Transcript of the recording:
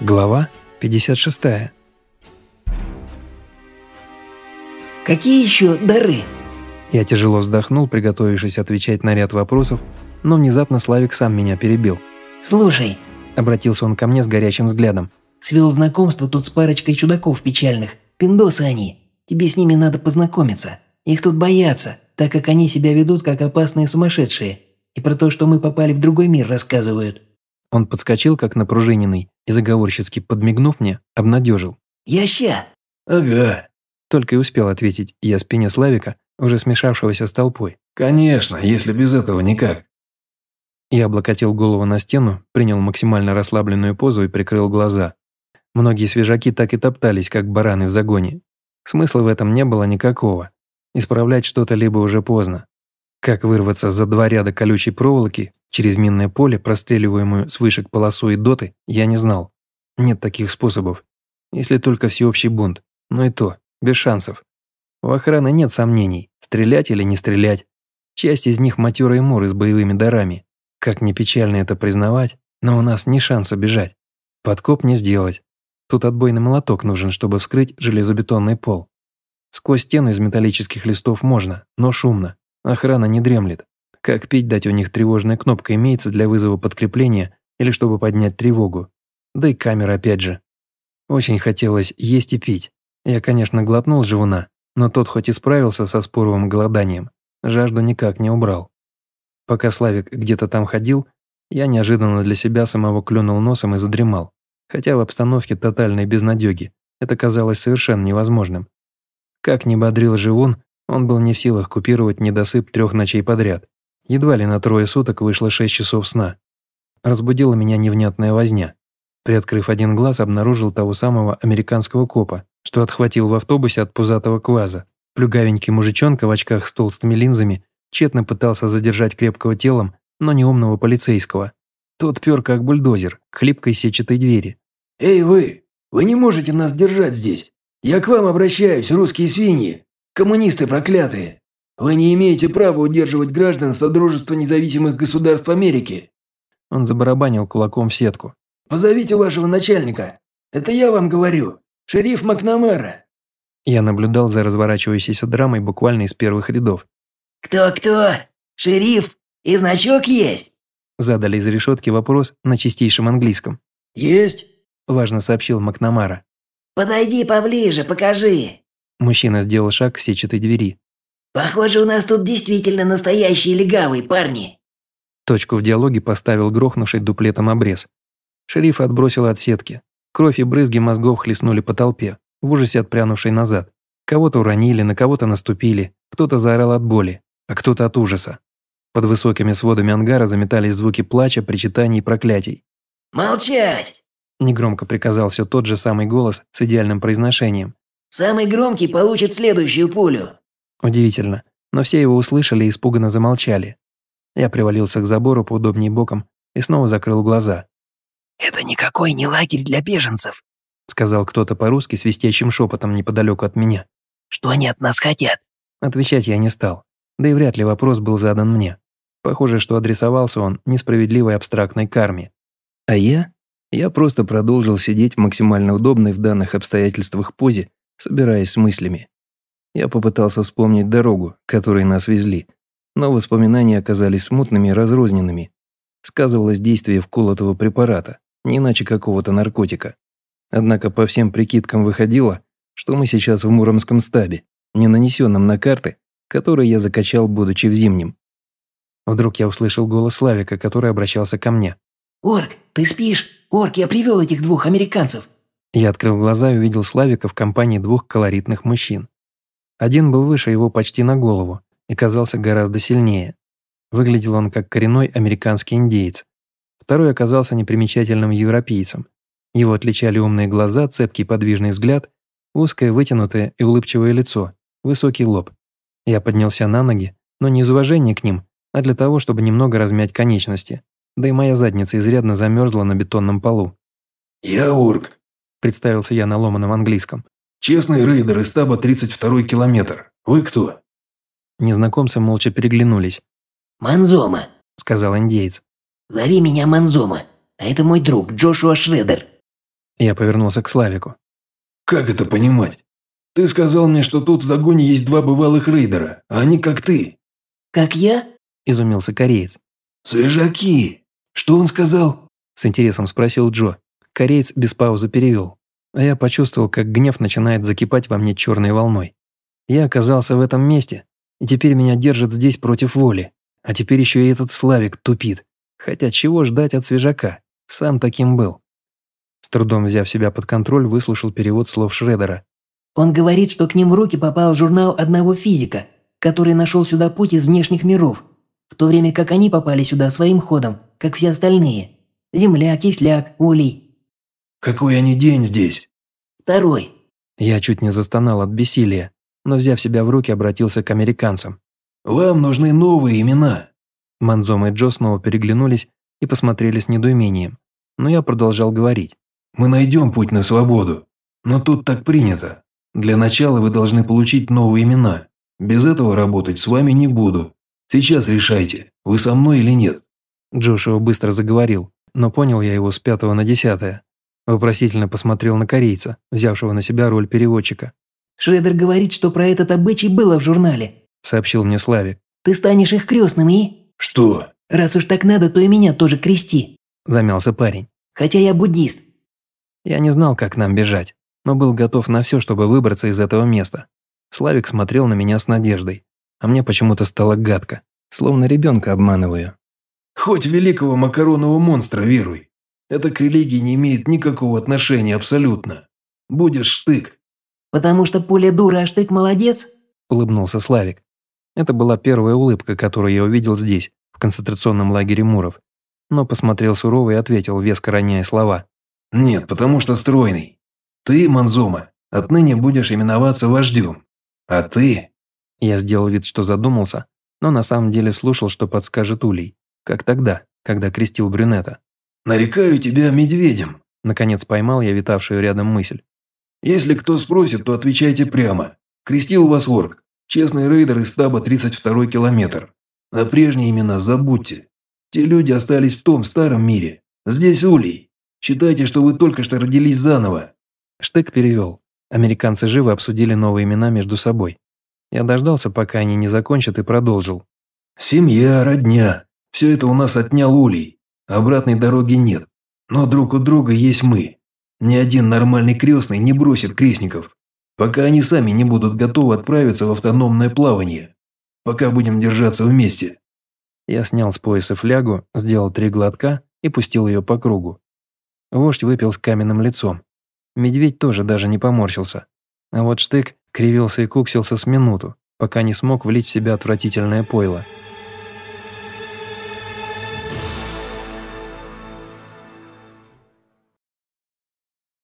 Глава 56. Какие еще дары? Я тяжело вздохнул, приготовившись отвечать на ряд вопросов, но внезапно Славик сам меня перебил. Слушай, Обратился он ко мне с горячим взглядом. свел знакомство тут с парочкой чудаков печальных. Пиндосы они. Тебе с ними надо познакомиться. Их тут боятся, так как они себя ведут как опасные сумасшедшие. И про то, что мы попали в другой мир, рассказывают. Он подскочил, как напружиненный, и заговорщицки подмигнув мне, обнадежил. Я ща. «Ага, Только и успел ответить я спине Славика, уже смешавшегося с толпой. конечно, если без этого никак». Я облокотил голову на стену, принял максимально расслабленную позу и прикрыл глаза. Многие свежаки так и топтались, как бараны в загоне. Смысла в этом не было никакого. Исправлять что-то либо уже поздно. Как вырваться за два ряда колючей проволоки через минное поле, простреливаемую с вышек полосой доты, я не знал. Нет таких способов. Если только всеобщий бунт. Но и то, без шансов. У охраны нет сомнений, стрелять или не стрелять. Часть из них матерые муры с боевыми дарами. Как ни печально это признавать, но у нас ни шанса бежать. Подкоп не сделать. Тут отбойный молоток нужен, чтобы вскрыть железобетонный пол. Сквозь стену из металлических листов можно, но шумно. Охрана не дремлет. Как пить дать у них тревожная кнопка имеется для вызова подкрепления или чтобы поднять тревогу. Да и камера опять же. Очень хотелось есть и пить. Я, конечно, глотнул живуна, но тот хоть и справился со споровым голоданием, жажду никак не убрал. Пока Славик где-то там ходил, я неожиданно для себя самого клюнул носом и задремал, хотя в обстановке тотальной безнадёги это казалось совершенно невозможным. Как ни бодрил Живун, он был не в силах купировать недосып трех ночей подряд. Едва ли на трое суток вышло шесть часов сна. Разбудила меня невнятная возня. Приоткрыв один глаз, обнаружил того самого американского копа, что отхватил в автобусе от пузатого кваза. Плюгавенький мужичонка в очках с толстыми линзами тщетно пытался задержать крепкого телом, но неумного полицейского. Тот пёр как бульдозер, к хлипкой сетчатой двери. «Эй вы, вы не можете нас держать здесь. Я к вам обращаюсь, русские свиньи, коммунисты проклятые. Вы не имеете права удерживать граждан Содружества независимых государств Америки. Он забарабанил кулаком в сетку. Позовите вашего начальника. Это я вам говорю, шериф Макнамара». Я наблюдал за разворачивающейся драмой буквально из первых рядов. Кто-кто? Шериф? И значок есть? Задали из решетки вопрос на чистейшем английском. «Есть?» – важно сообщил Макнамара. Подойди поближе, покажи. Мужчина сделал шаг к сетчатой двери. Похоже, у нас тут действительно настоящие легавые парни. Точку в диалоге поставил грохнувший дуплетом обрез. Шериф отбросил от сетки. Кровь и брызги мозгов хлестнули по толпе, в ужасе отпрянувшей назад. Кого-то уронили, на кого-то наступили, кто-то заорал от боли, а кто-то от ужаса. Под высокими сводами ангара заметались звуки плача, причитаний и проклятий. Молчать! Негромко приказал все тот же самый голос с идеальным произношением. Самый громкий получит следующую пулю. Удивительно, но все его услышали и испуганно замолчали. Я привалился к забору поудобнее боком и снова закрыл глаза. Это никакой не лагерь для беженцев. Сказал кто-то по-русски свистящим шепотом неподалеку от меня. Что они от нас хотят? Отвечать я не стал, да и вряд ли вопрос был задан мне. Похоже, что адресовался он несправедливой абстрактной карме. А я? Я просто продолжил сидеть в максимально удобной в данных обстоятельствах позе, собираясь с мыслями. Я попытался вспомнить дорогу, которой нас везли, но воспоминания оказались смутными и разрозненными. Сказывалось действие вколотого препарата, не иначе какого-то наркотика. Однако по всем прикидкам выходило, что мы сейчас в Муромском стабе, не нанесенном на карты, которые я закачал, будучи в зимнем. Вдруг я услышал голос Славика, который обращался ко мне. Орк, ты спишь? Орк, я привел этих двух американцев. Я открыл глаза и увидел Славика в компании двух колоритных мужчин. Один был выше его почти на голову и казался гораздо сильнее. Выглядел он как коренной американский индеец. Второй оказался непримечательным европейцем. Его отличали умные глаза, цепкий подвижный взгляд, узкое вытянутое и улыбчивое лицо, высокий лоб. Я поднялся на ноги, но не из уважения к ним, а для того, чтобы немного размять конечности. Да и моя задница изрядно замерзла на бетонном полу. «Я Урк, Представился я на ломаном английском. честный рейдер из стаба 32-й километр. Вы кто?» Незнакомцы молча переглянулись, Манзома. сказал индеец. Зови меня Манзома. А это мой друг Джошуа Шредер. Я повернулся к Славику. «Как это понимать? Ты сказал мне, что тут в загоне есть два бывалых рейдера, а они как ты». «Как я?» – изумился кореец. «Свежаки! Что он сказал?» – с интересом спросил Джо. Кореец без паузы перевел. А я почувствовал, как гнев начинает закипать во мне черной волной. Я оказался в этом месте, и теперь меня держат здесь против воли. А теперь еще и этот Славик тупит. Хотя чего ждать от свежака? Сам таким был. С трудом взяв себя под контроль, выслушал перевод слов Шредера. Он говорит, что к ним в руки попал журнал одного физика, который нашел сюда путь из внешних миров, в то время как они попали сюда своим ходом, как все остальные. Земля, кисляк, улей. «Какой они день здесь?» «Второй». Я чуть не застонал от бессилия, но, взяв себя в руки, обратился к американцам. «Вам нужны новые имена». Манзом и Джо снова переглянулись и посмотрели с недоумением. Но я продолжал говорить. «Мы найдем путь на свободу. Но тут так принято. Для начала вы должны получить новые имена. Без этого работать с вами не буду. Сейчас решайте, вы со мной или нет». Джошуа быстро заговорил, но понял я его с пятого на десятое. Вопросительно посмотрел на корейца, взявшего на себя роль переводчика. «Шредер говорит, что про этот обычай было в журнале», – сообщил мне Славик. «Ты станешь их крестным и...» «Что?» «Раз уж так надо, то и меня тоже крести», – замялся парень. «Хотя я буддист». Я не знал, как нам бежать но был готов на все, чтобы выбраться из этого места. Славик смотрел на меня с надеждой, а мне почему-то стало гадко, словно ребенка обманываю. «Хоть великого макаронного монстра веруй. Это к религии не имеет никакого отношения абсолютно. Будешь штык». «Потому что пуля дура, а штык молодец?» – улыбнулся Славик. Это была первая улыбка, которую я увидел здесь, в концентрационном лагере Муров. Но посмотрел сурово и ответил, веско роняя слова. «Нет, потому что стройный. Ты, Манзума, отныне будешь именоваться вождем. А ты...» Я сделал вид, что задумался, но на самом деле слушал, что подскажет Улей. Как тогда, когда крестил брюнета. «Нарекаю тебя медведем», – наконец поймал я витавшую рядом мысль. «Если кто спросит, то отвечайте прямо. Крестил вас Ворк, честный рейдер из стаба 32-й километр. А прежние имена забудьте. Те люди остались в том старом мире. Здесь Улей. Считайте, что вы только что родились заново. Штык перевел. Американцы живо обсудили новые имена между собой. Я дождался, пока они не закончат, и продолжил. «Семья, родня. Все это у нас отнял Улей. Обратной дороги нет. Но друг у друга есть мы. Ни один нормальный крестный не бросит крестников, пока они сами не будут готовы отправиться в автономное плавание. Пока будем держаться вместе». Я снял с пояса флягу, сделал три глотка и пустил ее по кругу. Вождь выпил с каменным лицом. Медведь тоже даже не поморщился. А вот штык кривился и куксился с минуту, пока не смог влить в себя отвратительное пойло –